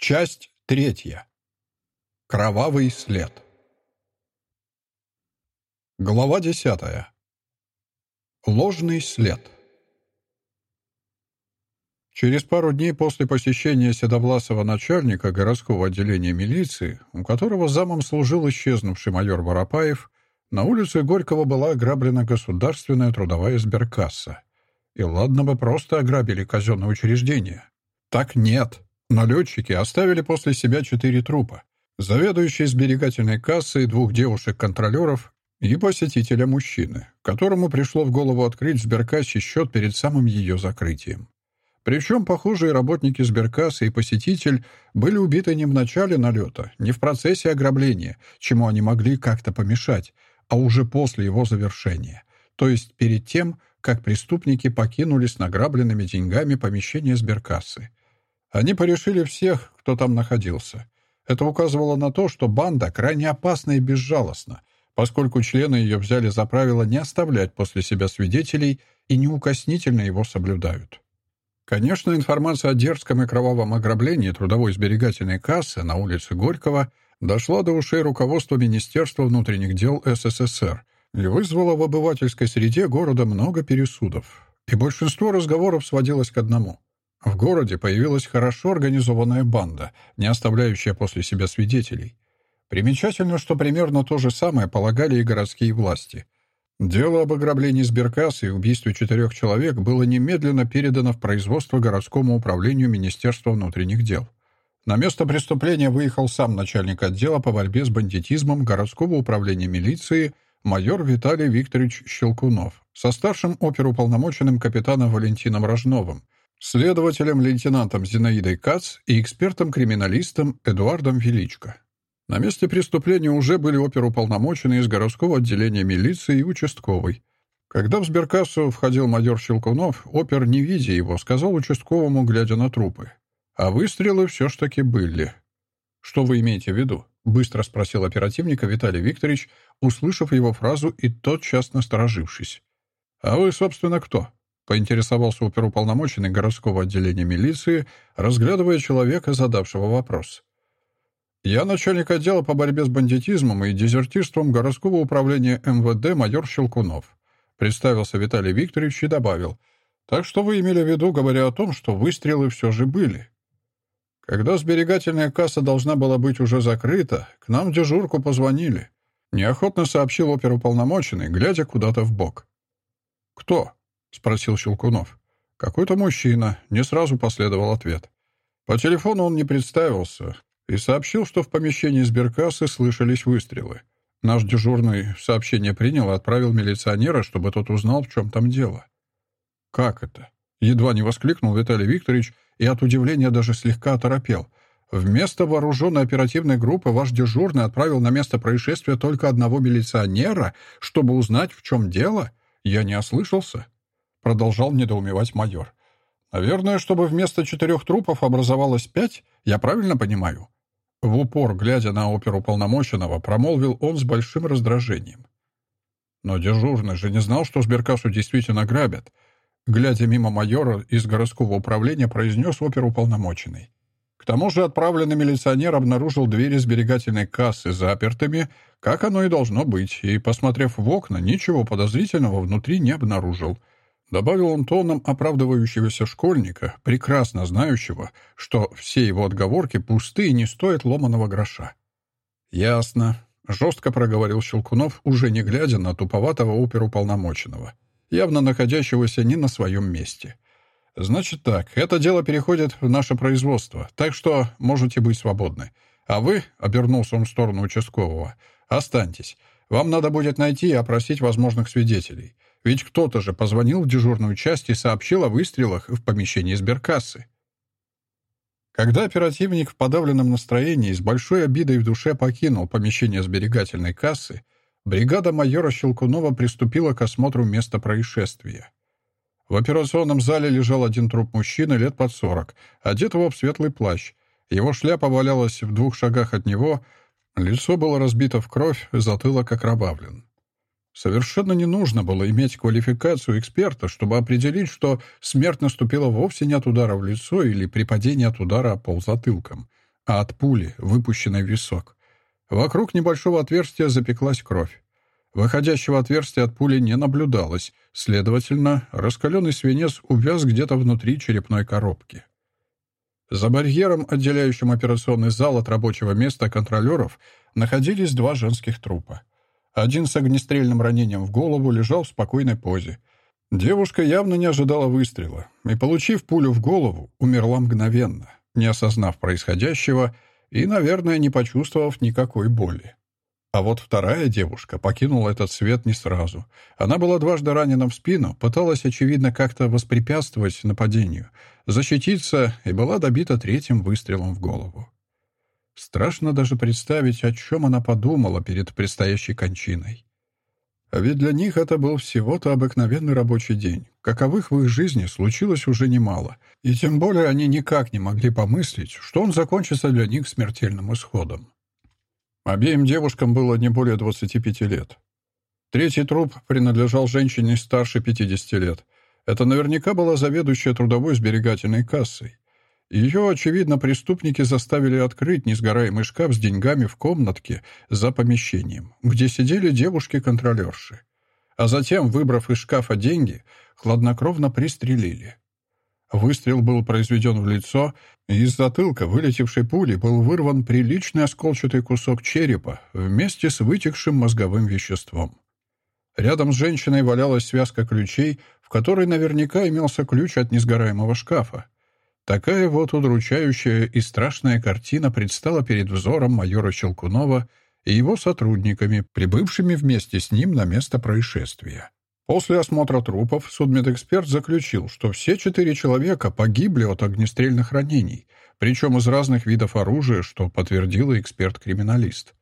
Часть третья. Кровавый след. Глава десятая. Ложный след. Через пару дней после посещения седовласого начальника городского отделения милиции, у которого замом служил исчезнувший майор Воропаев, на улице Горького была ограблена государственная трудовая сберкасса. И ладно бы просто ограбили казенное учреждение. Так нет. Налетчики оставили после себя четыре трупа. Заведующий сберегательной кассой двух девушек-контролеров и посетителя мужчины, которому пришло в голову открыть в сберкассе счет перед самым ее закрытием. Причем похожие работники сберкассы и посетитель были убиты не в начале налета, не в процессе ограбления, чему они могли как-то помешать, а уже после его завершения, то есть перед тем, как преступники покинули с награбленными деньгами помещение сберкассы. Они порешили всех, кто там находился. Это указывало на то, что банда крайне опасна и безжалостна, поскольку члены ее взяли за правило не оставлять после себя свидетелей и неукоснительно его соблюдают. Конечно, информация о дерзком и кровавом ограблении трудовой сберегательной кассы на улице Горького дошла до ушей руководства Министерства внутренних дел СССР и вызвала в обывательской среде города много пересудов. И большинство разговоров сводилось к одному — в городе появилась хорошо организованная банда, не оставляющая после себя свидетелей. Примечательно, что примерно то же самое полагали и городские власти. Дело об ограблении сберкассы и убийстве четырех человек было немедленно передано в производство городскому управлению Министерства внутренних дел. На место преступления выехал сам начальник отдела по борьбе с бандитизмом городского управления милиции майор Виталий Викторович Щелкунов со старшим оперуполномоченным капитаном Валентином Рожновым, следователем-лейтенантом Зинаидой Кац и экспертом-криминалистом Эдуардом Величко. На месте преступления уже были оперуполномоченные из городского отделения милиции и участковый. Когда в сберкассу входил майор Щелкунов, опер, не видя его, сказал участковому, глядя на трупы. А выстрелы все ж таки были. «Что вы имеете в виду?» — быстро спросил оперативника Виталий Викторович, услышав его фразу и тотчас насторожившись. «А вы, собственно, кто?» Поинтересовался оперуполномоченный городского отделения милиции, разглядывая человека, задавшего вопрос. «Я начальник отдела по борьбе с бандитизмом и дезертирством городского управления МВД майор Щелкунов», представился Виталий Викторович и добавил. «Так что вы имели в виду, говоря о том, что выстрелы все же были?» Когда сберегательная касса должна была быть уже закрыта, к нам в дежурку позвонили. Неохотно сообщил оперуполномоченный, глядя куда-то в бок. «Кто?» — спросил Щелкунов. «Какой-то мужчина», — не сразу последовал ответ. По телефону он не представился и сообщил, что в помещении сберкассы слышались выстрелы. Наш дежурный сообщение принял и отправил милиционера, чтобы тот узнал, в чем там дело. «Как это?» — едва не воскликнул Виталий Викторович и от удивления даже слегка оторопел. «Вместо вооруженной оперативной группы ваш дежурный отправил на место происшествия только одного милиционера, чтобы узнать, в чем дело? Я не ослышался?» Продолжал недоумевать майор. «Наверное, чтобы вместо четырех трупов образовалось пять? Я правильно понимаю?» В упор, глядя на оперу полномоченного, промолвил он с большим раздражением. Но дежурный же не знал, что сберкассу действительно грабят. Глядя мимо майора из городского управления, произнес оперуполномоченный. К тому же отправленный милиционер обнаружил двери сберегательной кассы запертыми, как оно и должно быть, и, посмотрев в окна, ничего подозрительного внутри не обнаружил — Добавил он тоном оправдывающегося школьника, прекрасно знающего, что все его отговорки пусты и не стоят ломаного гроша. «Ясно», — жестко проговорил Щелкунов, уже не глядя на туповатого оперуполномоченного, явно находящегося не на своем месте. «Значит так, это дело переходит в наше производство, так что можете быть свободны. А вы, — обернулся он в сторону участкового, — останьтесь. Вам надо будет найти и опросить возможных свидетелей. Ведь кто-то же позвонил в дежурную часть и сообщил о выстрелах в помещении сберкассы. Когда оперативник в подавленном настроении с большой обидой в душе покинул помещение сберегательной кассы, бригада майора Щелкунова приступила к осмотру места происшествия. В операционном зале лежал один труп мужчины лет под сорок, одетого в светлый плащ. Его шляпа валялась в двух шагах от него, лицо было разбито в кровь, затылок окровавлен. Совершенно не нужно было иметь квалификацию эксперта, чтобы определить, что смерть наступила вовсе не от удара в лицо или при падении от удара пол затылком. а от пули, выпущенной в висок. Вокруг небольшого отверстия запеклась кровь. Выходящего отверстия от пули не наблюдалось, следовательно, раскаленный свинец увяз где-то внутри черепной коробки. За барьером, отделяющим операционный зал от рабочего места контролеров, находились два женских трупа. Один с огнестрельным ранением в голову лежал в спокойной позе. Девушка явно не ожидала выстрела и, получив пулю в голову, умерла мгновенно, не осознав происходящего и, наверное, не почувствовав никакой боли. А вот вторая девушка покинула этот свет не сразу. Она была дважды ранена в спину, пыталась, очевидно, как-то воспрепятствовать нападению, защититься и была добита третьим выстрелом в голову. Страшно даже представить, о чем она подумала перед предстоящей кончиной. А ведь для них это был всего-то обыкновенный рабочий день. Каковых в их жизни случилось уже немало. И тем более они никак не могли помыслить, что он закончится для них смертельным исходом. Обеим девушкам было не более 25 лет. Третий труп принадлежал женщине старше 50 лет. Это наверняка была заведующая трудовой сберегательной кассой. Ее, очевидно, преступники заставили открыть несгораемый шкаф с деньгами в комнатке за помещением, где сидели девушки-контролерши. А затем, выбрав из шкафа деньги, хладнокровно пристрелили. Выстрел был произведен в лицо, и из затылка вылетевшей пули был вырван приличный осколчатый кусок черепа вместе с вытекшим мозговым веществом. Рядом с женщиной валялась связка ключей, в которой наверняка имелся ключ от несгораемого шкафа. Такая вот удручающая и страшная картина предстала перед взором майора Щелкунова и его сотрудниками, прибывшими вместе с ним на место происшествия. После осмотра трупов судмедэксперт заключил, что все четыре человека погибли от огнестрельных ранений, причем из разных видов оружия, что подтвердила эксперт-криминалист.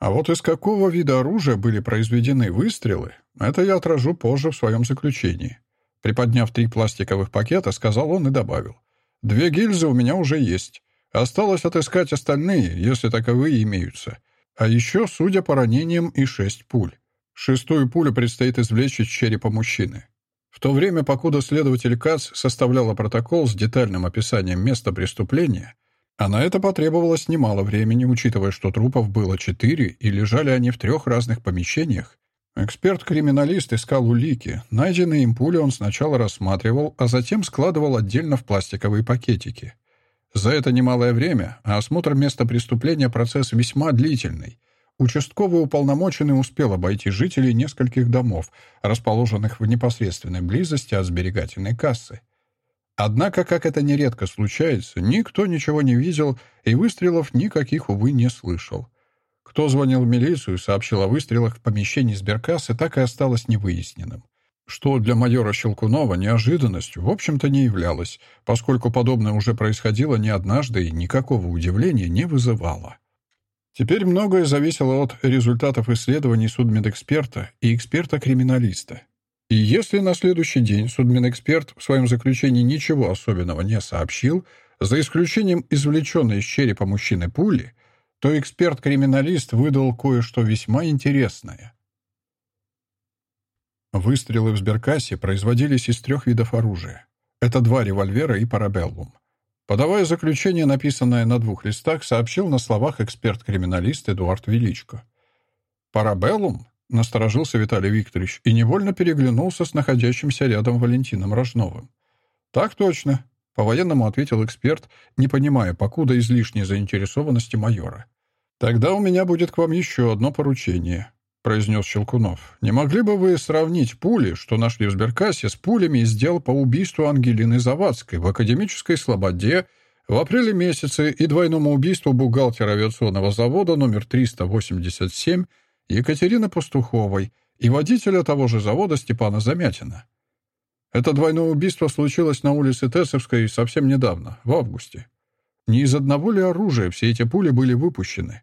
А вот из какого вида оружия были произведены выстрелы, это я отражу позже в своем заключении. Приподняв три пластиковых пакета, сказал он и добавил. «Две гильзы у меня уже есть. Осталось отыскать остальные, если таковые имеются. А еще, судя по ранениям, и шесть пуль. Шестую пулю предстоит извлечь из черепа мужчины. В то время, покуда следователь КАЦ составляла протокол с детальным описанием места преступления, а на это потребовалось немало времени, учитывая, что трупов было четыре и лежали они в трех разных помещениях, эксперт-криминалист искал улики. Найденные им пули он сначала рассматривал, а затем складывал отдельно в пластиковые пакетики. За это немалое время, а осмотр места преступления процесс весьма длительный, Участковый уполномоченный успел обойти жителей нескольких домов, расположенных в непосредственной близости от сберегательной кассы. Однако, как это нередко случается, никто ничего не видел и выстрелов никаких, увы, не слышал. Кто звонил в милицию и сообщил о выстрелах в помещении сберкассы, так и осталось невыясненным. Что для майора Щелкунова неожиданностью, в общем-то, не являлось, поскольку подобное уже происходило не однажды и никакого удивления не вызывало. Теперь многое зависело от результатов исследований судмедэксперта и эксперта-криминалиста. И если на следующий день судмедэксперт в своем заключении ничего особенного не сообщил, за исключением извлеченной из черепа мужчины пули, то эксперт-криминалист выдал кое-что весьма интересное. Выстрелы в сберкассе производились из трех видов оружия. Это два револьвера и парабеллум. Подавая заключение, написанное на двух листах, сообщил на словах эксперт-криминалист Эдуард Величко. «Парабеллум?» — насторожился Виталий Викторович и невольно переглянулся с находящимся рядом Валентином Рожновым. «Так точно», — по-военному ответил эксперт, не понимая, покуда излишней заинтересованности майора. «Тогда у меня будет к вам еще одно поручение. — произнес Щелкунов. «Не могли бы вы сравнить пули, что нашли в сберкассе, с пулями из дел по убийству Ангелины Завадской в Академической Слободе в апреле месяце и двойному убийству бухгалтера авиационного завода номер 387 Екатерины Пастуховой и водителя того же завода Степана Замятина? Это двойное убийство случилось на улице Тесовской совсем недавно, в августе. Не из одного ли оружия все эти пули были выпущены?»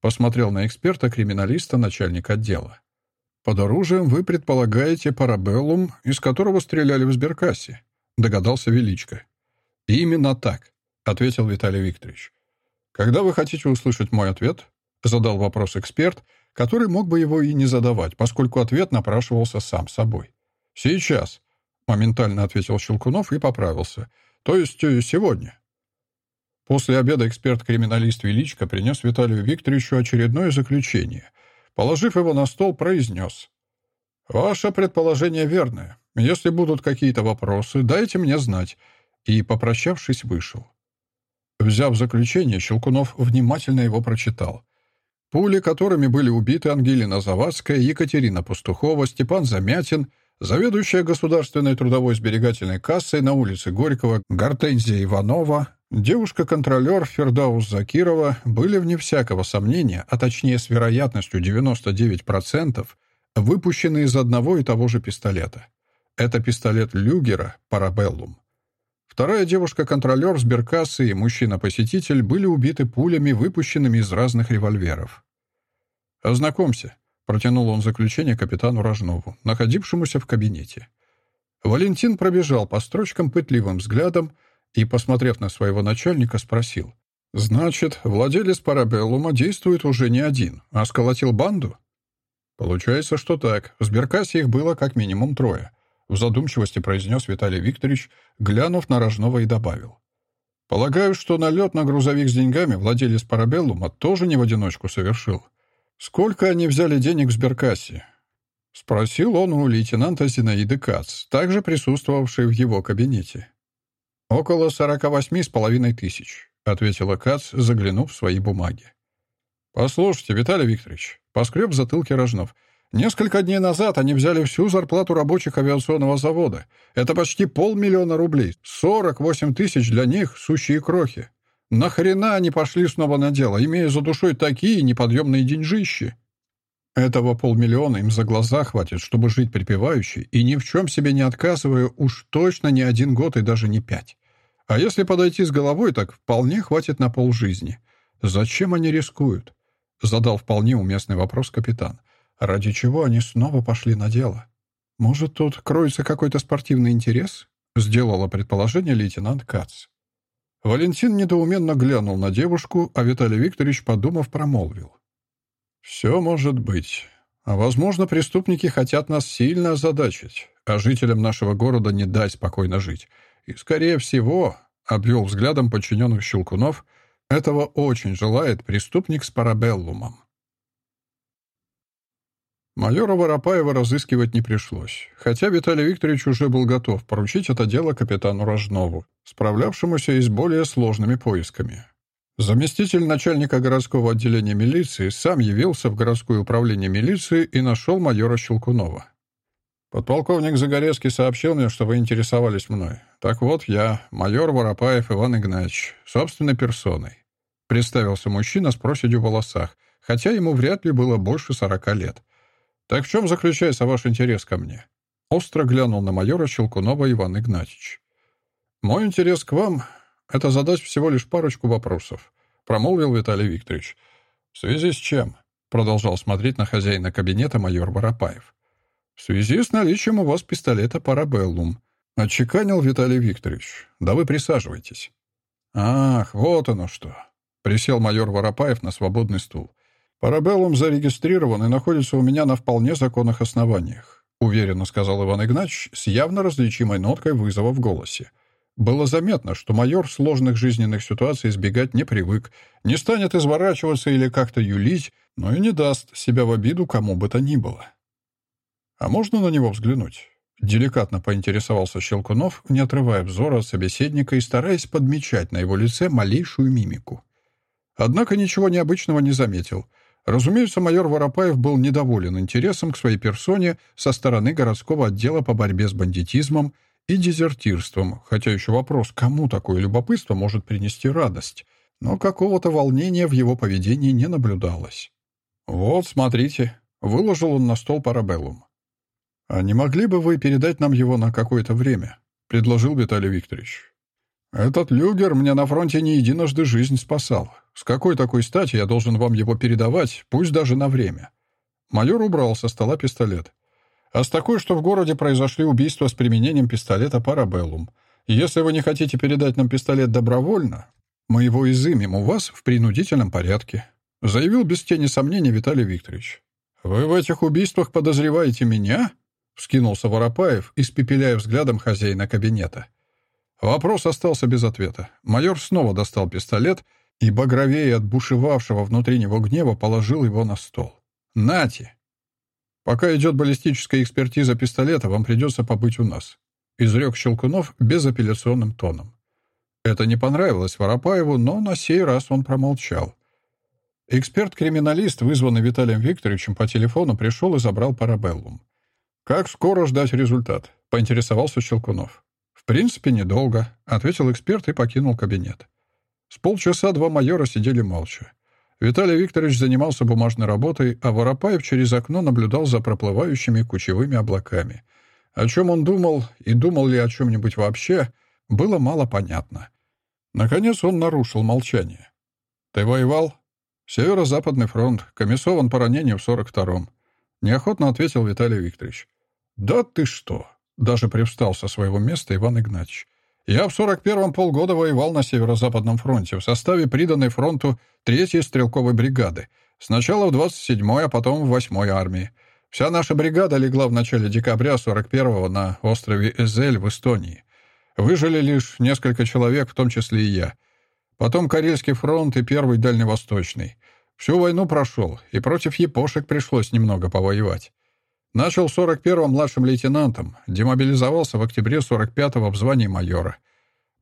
Посмотрел на эксперта-криминалиста начальник отдела. «Под оружием вы предполагаете парабеллум, из которого стреляли в сберкассе», — догадался Величко. «Именно так», — ответил Виталий Викторович. «Когда вы хотите услышать мой ответ?» — задал вопрос эксперт, который мог бы его и не задавать, поскольку ответ напрашивался сам собой. «Сейчас», — моментально ответил Щелкунов и поправился. «То есть э, сегодня». После обеда эксперт-криминалист Величко принес Виталию Викторовичу очередное заключение. Положив его на стол, произнес. «Ваше предположение верное. Если будут какие-то вопросы, дайте мне знать». И, попрощавшись, вышел. Взяв заключение, Щелкунов внимательно его прочитал. Пули, которыми были убиты Ангелина Завадская, Екатерина Пастухова, Степан Замятин, заведующая Государственной трудовой сберегательной кассой на улице Горького Гортензия Иванова, девушка-контролер Фердаус Закирова были, вне всякого сомнения, а точнее с вероятностью 99%, выпущены из одного и того же пистолета. Это пистолет Люгера «Парабеллум». Вторая девушка-контролер сберкассы и мужчина-посетитель были убиты пулями, выпущенными из разных револьверов. «Ознакомься», — протянул он заключение капитану Рожнову, находившемуся в кабинете. Валентин пробежал по строчкам пытливым взглядом и, посмотрев на своего начальника, спросил. «Значит, владелец Парабеллума действует уже не один, а сколотил банду?» «Получается, что так. В сберкассе их было как минимум трое. В задумчивости произнес Виталий Викторович, глянув на Рожного и добавил. «Полагаю, что налет на грузовик с деньгами владелец Парабеллума тоже не в одиночку совершил. Сколько они взяли денег в сберкассе?» Спросил он у лейтенанта Зинаиды Кац, также присутствовавшей в его кабинете. «Около сорока восьми с половиной тысяч», — ответила Кац, заглянув в свои бумаги. «Послушайте, Виталий Викторович», — поскреб в затылке Рожнов, — Несколько дней назад они взяли всю зарплату рабочих авиационного завода. Это почти полмиллиона рублей. 48 тысяч для них — сущие крохи. Нахрена они пошли снова на дело, имея за душой такие неподъемные деньжищи? Этого полмиллиона им за глаза хватит, чтобы жить припеваючи и ни в чем себе не отказывая уж точно не один год и даже не пять. А если подойти с головой, так вполне хватит на полжизни. Зачем они рискуют? Задал вполне уместный вопрос капитан. Ради чего они снова пошли на дело? Может, тут кроется какой-то спортивный интерес? Сделала предположение лейтенант Кац. Валентин недоуменно глянул на девушку, а Виталий Викторович, подумав, промолвил. «Все может быть. А, возможно, преступники хотят нас сильно озадачить, а жителям нашего города не дать спокойно жить. И, скорее всего, — обвел взглядом подчиненных Щелкунов, — этого очень желает преступник с парабеллумом. Майора Воропаева разыскивать не пришлось, хотя Виталий Викторович уже был готов поручить это дело капитану Рожнову, справлявшемуся и с более сложными поисками. Заместитель начальника городского отделения милиции сам явился в городское управление милиции и нашел майора Щелкунова. «Подполковник Загорецкий сообщил мне, что вы интересовались мной. Так вот, я, майор Воропаев Иван Игнатьевич, собственной персоной». Представился мужчина с проседью в волосах, хотя ему вряд ли было больше сорока лет. «Так в чем заключается ваш интерес ко мне?» Остро глянул на майора Щелкунова Иван Игнатьевич. «Мой интерес к вам — это задать всего лишь парочку вопросов», — промолвил Виталий Викторович. «В связи с чем?» — продолжал смотреть на хозяина кабинета майор Воропаев. «В связи с наличием у вас пистолета «Парабеллум», — отчеканил Виталий Викторович. «Да вы присаживайтесь». «Ах, вот оно что!» — присел майор Воропаев на свободный стул. «Парабеллум зарегистрирован и находится у меня на вполне законных основаниях», уверенно сказал Иван Игнатьевич с явно различимой ноткой вызова в голосе. Было заметно, что майор сложных жизненных ситуаций избегать не привык, не станет изворачиваться или как-то юлить, но и не даст себя в обиду кому бы то ни было. «А можно на него взглянуть?» Деликатно поинтересовался Щелкунов, не отрывая взора от собеседника и стараясь подмечать на его лице малейшую мимику. Однако ничего необычного не заметил — Разумеется, майор Воропаев был недоволен интересом к своей персоне со стороны городского отдела по борьбе с бандитизмом и дезертирством, хотя еще вопрос, кому такое любопытство может принести радость, но какого-то волнения в его поведении не наблюдалось. «Вот, смотрите», — выложил он на стол парабеллум. «А не могли бы вы передать нам его на какое-то время?» — предложил Виталий Викторович. «Этот люгер мне на фронте не единожды жизнь спасал. С какой такой стати я должен вам его передавать, пусть даже на время?» Майор убрал со стола пистолет. «А с такой, что в городе произошли убийства с применением пистолета «Парабеллум». Если вы не хотите передать нам пистолет добровольно, мы его изымем у вас в принудительном порядке», заявил без тени сомнений Виталий Викторович. «Вы в этих убийствах подозреваете меня?» — вскинулся Воропаев, испепеляя взглядом хозяина кабинета. Вопрос остался без ответа. Майор снова достал пистолет и, багровее от бушевавшего внутри него гнева, положил его на стол. «Нате!» «Пока идет баллистическая экспертиза пистолета, вам придется побыть у нас», — изрек Щелкунов безапелляционным тоном. Это не понравилось Воропаеву, но на сей раз он промолчал. Эксперт-криминалист, вызванный Виталием Викторовичем по телефону, пришел и забрал парабеллум. «Как скоро ждать результат?» — поинтересовался Щелкунов. «В принципе, недолго», — ответил эксперт и покинул кабинет. С полчаса два майора сидели молча. Виталий Викторович занимался бумажной работой, а Воропаев через окно наблюдал за проплывающими кучевыми облаками. О чем он думал и думал ли о чем-нибудь вообще, было мало понятно. Наконец он нарушил молчание. «Ты воевал?» «Северо-западный фронт. Комиссован по ранению в 42-м». Неохотно ответил Виталий Викторович. «Да ты что!» Даже привстал со своего места Иван Игнатьевич. «Я в 41-м полгода воевал на Северо-Западном фронте в составе приданной фронту 3-й стрелковой бригады. Сначала в 27-й, а потом в 8-й армии. Вся наша бригада легла в начале декабря 41-го на острове Эзель в Эстонии. Выжили лишь несколько человек, в том числе и я. Потом Карельский фронт и Первый Дальневосточный. Всю войну прошел, и против япошек пришлось немного повоевать. Начал в 41-м младшим лейтенантом, демобилизовался в октябре 45-го в звании майора.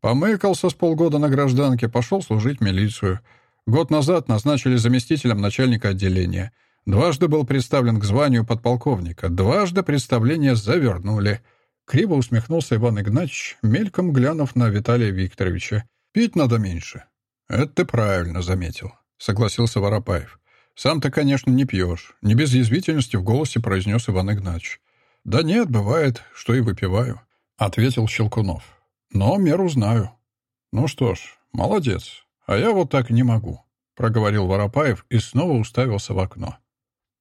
Помыкался с полгода на гражданке, пошел служить в милицию. Год назад назначили заместителем начальника отделения. Дважды был представлен к званию подполковника, дважды представление завернули. Криво усмехнулся Иван Игнатьевич, мельком глянув на Виталия Викторовича. «Пить надо меньше». «Это ты правильно заметил», — согласился Воропаев. «Сам-то, конечно, не пьешь», — не без язвительности в голосе произнес Иван Игнатьевич. «Да нет, бывает, что и выпиваю», — ответил Щелкунов. «Но меру знаю». «Ну что ж, молодец. А я вот так не могу», — проговорил Воропаев и снова уставился в окно.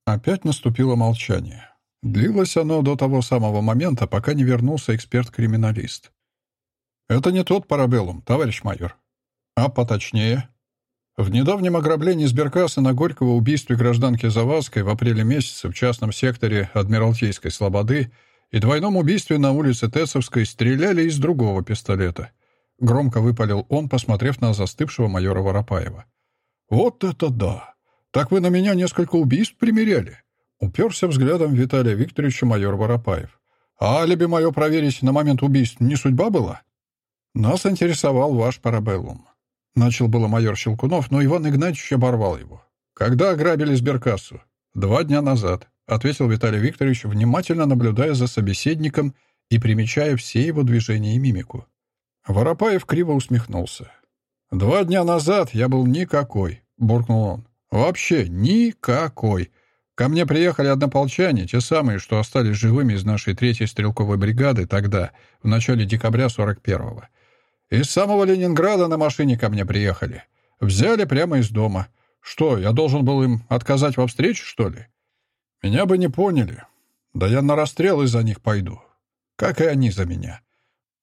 Опять наступило молчание. Длилось оно до того самого момента, пока не вернулся эксперт-криминалист. «Это не тот парабеллум, товарищ майор». «А поточнее?» В недавнем ограблении сберкассы на Горького убийстве гражданки Завадской в апреле месяце в частном секторе Адмиралтейской Слободы и двойном убийстве на улице Тесовской стреляли из другого пистолета. Громко выпалил он, посмотрев на застывшего майора Воропаева. «Вот это да! Так вы на меня несколько убийств примеряли!» Уперся взглядом Виталия Викторовича майор Воропаев. «А алиби мое проверить на момент убийств не судьба была?» «Нас интересовал ваш парабеллум. Начал было майор Щелкунов, но Иван Игнатьевич оборвал его. «Когда ограбили сберкассу?» «Два дня назад», — ответил Виталий Викторович, внимательно наблюдая за собеседником и примечая все его движения и мимику. Воропаев криво усмехнулся. «Два дня назад я был никакой», — буркнул он. «Вообще никакой. Ко мне приехали однополчане, те самые, что остались живыми из нашей третьей стрелковой бригады тогда, в начале декабря 41-го. Из самого Ленинграда на машине ко мне приехали. Взяли прямо из дома. Что, я должен был им отказать во встрече, что ли? Меня бы не поняли. Да я на расстрел из-за них пойду. Как и они за меня.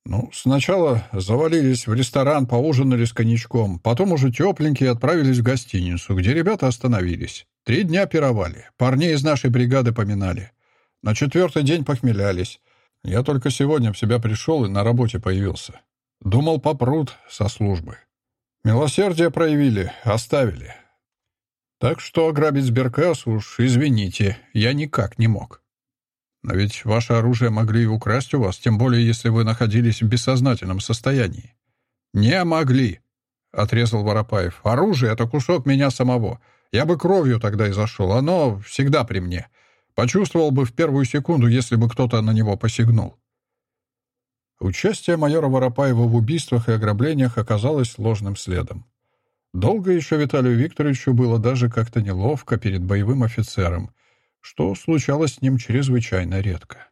Ну, сначала завалились в ресторан, поужинали с коньячком, потом уже тепленькие отправились в гостиницу, где ребята остановились. Три дня пировали, парней из нашей бригады поминали. На четвертый день похмелялись. Я только сегодня в себя пришел и на работе появился. Думал, попрут со службы. Милосердие проявили, оставили. Так что ограбить сберкассу уж, извините, я никак не мог. Но ведь ваше оружие могли и украсть у вас, тем более, если вы находились в бессознательном состоянии. Не могли, — отрезал Воропаев. Оружие — это кусок меня самого. Я бы кровью тогда и зашел. Оно всегда при мне. Почувствовал бы в первую секунду, если бы кто-то на него посягнул. Участие майора Воропаева в убийствах и ограблениях оказалось ложным следом. Долго еще Виталию Викторовичу было даже как-то неловко перед боевым офицером, что случалось с ним чрезвычайно редко.